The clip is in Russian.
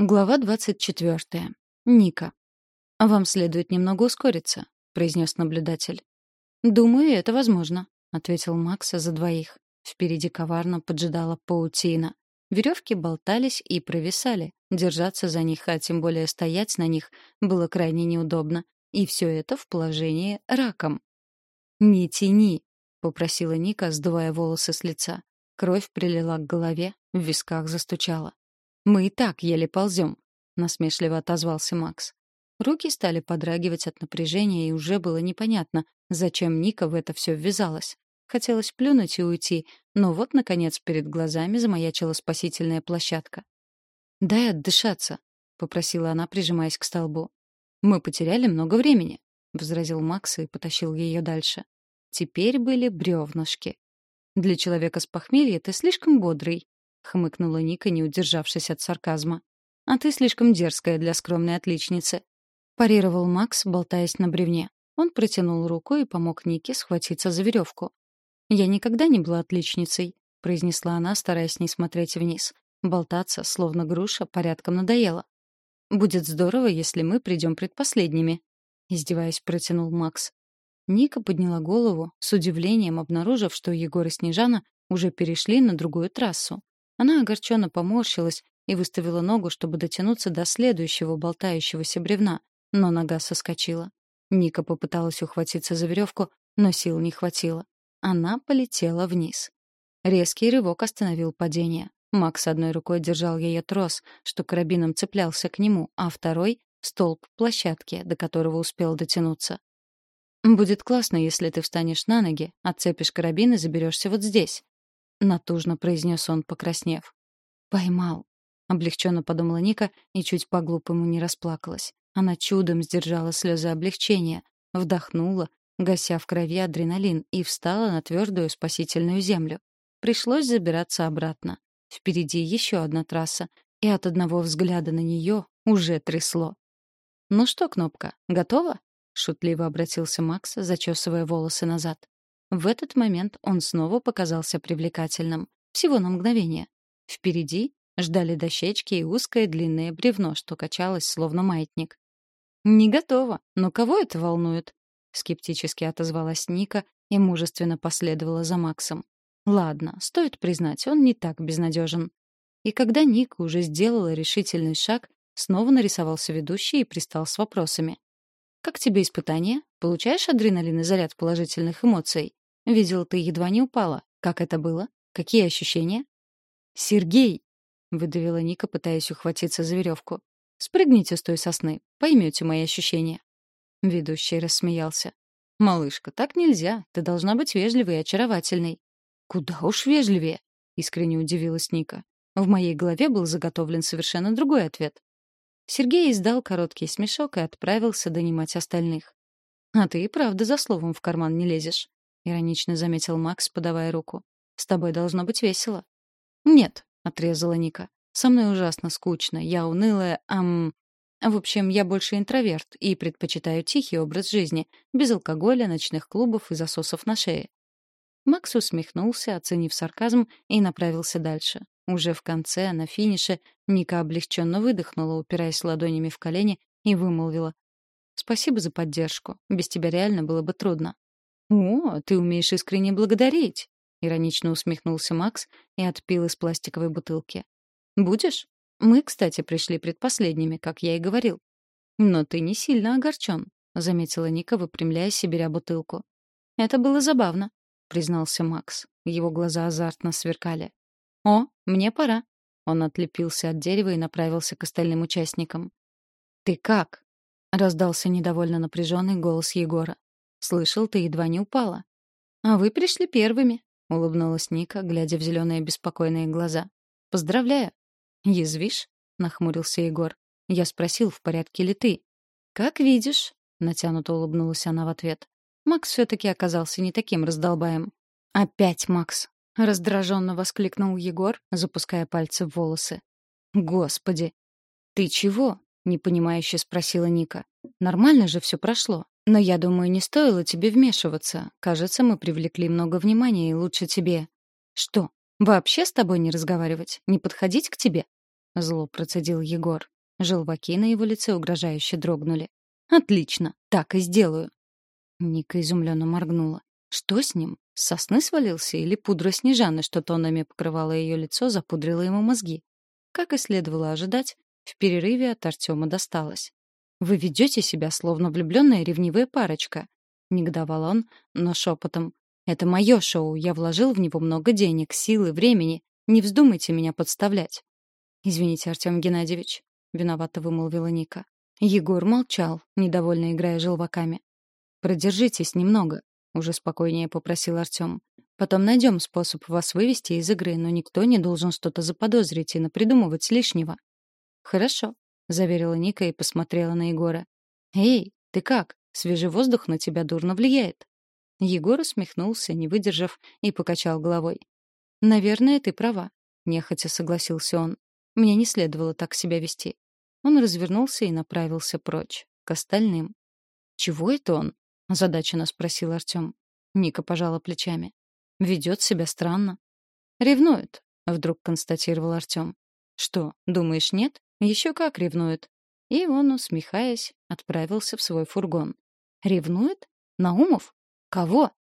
Глава 24. Ника. «Вам следует немного ускориться», — произнес наблюдатель. «Думаю, это возможно», — ответил Макс за двоих. Впереди коварно поджидала паутина. Веревки болтались и провисали. Держаться за них, а тем более стоять на них, было крайне неудобно. И все это в положении раком. «Не тяни», — попросила Ника, сдувая волосы с лица. Кровь прилила к голове, в висках застучала. «Мы и так еле ползем», — насмешливо отозвался Макс. Руки стали подрагивать от напряжения, и уже было непонятно, зачем Ника в это все ввязалась. Хотелось плюнуть и уйти, но вот, наконец, перед глазами замаячила спасительная площадка. «Дай отдышаться», — попросила она, прижимаясь к столбу. «Мы потеряли много времени», — возразил Макс и потащил ее дальше. Теперь были бревнышки. «Для человека с похмелья ты слишком бодрый», — хмыкнула Ника, не удержавшись от сарказма. «А ты слишком дерзкая для скромной отличницы», — парировал Макс, болтаясь на бревне. Он протянул руку и помог Нике схватиться за веревку. «Я никогда не была отличницей», — произнесла она, стараясь не смотреть вниз. Болтаться, словно груша, порядком надоело. «Будет здорово, если мы придем предпоследними», — издеваясь, протянул Макс. Ника подняла голову, с удивлением обнаружив, что Егор и Снежана уже перешли на другую трассу. Она огорченно поморщилась и выставила ногу, чтобы дотянуться до следующего болтающегося бревна, но нога соскочила. Ника попыталась ухватиться за веревку, но сил не хватило. Она полетела вниз. Резкий рывок остановил падение. Макс одной рукой держал ее трос, что карабином цеплялся к нему, а второй — столб площадки, до которого успел дотянуться. «Будет классно, если ты встанешь на ноги, отцепишь карабин и заберешься вот здесь», — натужно произнес он, покраснев. «Поймал», — облегченно подумала Ника и чуть по-глупому не расплакалась. Она чудом сдержала слезы облегчения, вдохнула, гася в крови адреналин, и встала на твердую спасительную землю. Пришлось забираться обратно. Впереди еще одна трасса, и от одного взгляда на нее уже трясло. «Ну что, Кнопка, готова?» — шутливо обратился Макс, зачесывая волосы назад. В этот момент он снова показался привлекательным. Всего на мгновение. Впереди ждали дощечки и узкое длинное бревно, что качалось, словно маятник. «Не готово. Но кого это волнует?» Скептически отозвалась Ника и мужественно последовала за Максом. Ладно, стоит признать, он не так безнадежен. И когда Ника уже сделала решительный шаг, снова нарисовался ведущий и пристал с вопросами. «Как тебе испытание? Получаешь адреналин и заряд положительных эмоций? Видел, ты едва не упала. Как это было? Какие ощущения?» «Сергей!» — выдавила Ника, пытаясь ухватиться за веревку. «Спрыгните с той сосны, поймете мои ощущения». Ведущий рассмеялся. «Малышка, так нельзя. Ты должна быть вежливой и очаровательной». «Куда уж вежливее», — искренне удивилась Ника. В моей голове был заготовлен совершенно другой ответ. Сергей издал короткий смешок и отправился донимать остальных. «А ты и правда за словом в карман не лезешь», — иронично заметил Макс, подавая руку. «С тобой должно быть весело». «Нет», — отрезала Ника. «Со мной ужасно скучно. Я унылая, ам... В общем, я больше интроверт и предпочитаю тихий образ жизни, без алкоголя, ночных клубов и засосов на шее. Макс усмехнулся, оценив сарказм, и направился дальше. Уже в конце, на финише, Ника облегченно выдохнула, упираясь ладонями в колени, и вымолвила. «Спасибо за поддержку. Без тебя реально было бы трудно». «О, ты умеешь искренне благодарить!» — иронично усмехнулся Макс и отпил из пластиковой бутылки. «Будешь?» Мы, кстати, пришли предпоследними, как я и говорил. Но ты не сильно огорчен, заметила Ника, выпрямляясь и беря бутылку. Это было забавно, признался Макс. Его глаза азартно сверкали. О, мне пора. Он отлепился от дерева и направился к остальным участникам. Ты как? раздался недовольно напряженный голос Егора. Слышал, ты едва не упала. А вы пришли первыми, улыбнулась Ника, глядя в зеленые беспокойные глаза. Поздравляю. «Язвишь?» — нахмурился Егор. Я спросил, в порядке ли ты. «Как видишь», — натянуто улыбнулась она в ответ. Макс все-таки оказался не таким раздолбаем. «Опять Макс!» — раздраженно воскликнул Егор, запуская пальцы в волосы. «Господи!» «Ты чего?» — непонимающе спросила Ника. «Нормально же все прошло. Но я думаю, не стоило тебе вмешиваться. Кажется, мы привлекли много внимания, и лучше тебе...» «Что, вообще с тобой не разговаривать? Не подходить к тебе?» зло процедил Егор. Желваки на его лице угрожающе дрогнули. «Отлично, так и сделаю». Ника изумленно моргнула. «Что с ним? С сосны свалился или пудра Снежаны, что тонами покрывала ее лицо, запудрила ему мозги?» Как и следовало ожидать, в перерыве от Артема досталось. «Вы ведете себя, словно влюбленная ревнивая парочка», — негодовал он, но шепотом. «Это мое шоу, я вложил в него много денег, силы, времени. Не вздумайте меня подставлять». «Извините, Артем Геннадьевич», — виновато вымолвила Ника. Егор молчал, недовольно играя желваками. «Продержитесь немного», — уже спокойнее попросил Артем. «Потом найдем способ вас вывести из игры, но никто не должен что-то заподозрить и напридумывать лишнего». «Хорошо», — заверила Ника и посмотрела на Егора. «Эй, ты как? Свежий воздух на тебя дурно влияет». Егор усмехнулся, не выдержав, и покачал головой. «Наверное, ты права», — нехотя согласился он. «Мне не следовало так себя вести». Он развернулся и направился прочь, к остальным. «Чего это он?» — озадаченно спросил Артем. Ника пожала плечами. «Ведет себя странно». «Ревнует», — вдруг констатировал Артем. «Что, думаешь, нет? Еще как ревнует». И он, усмехаясь, отправился в свой фургон. «Ревнует? Наумов? Кого?»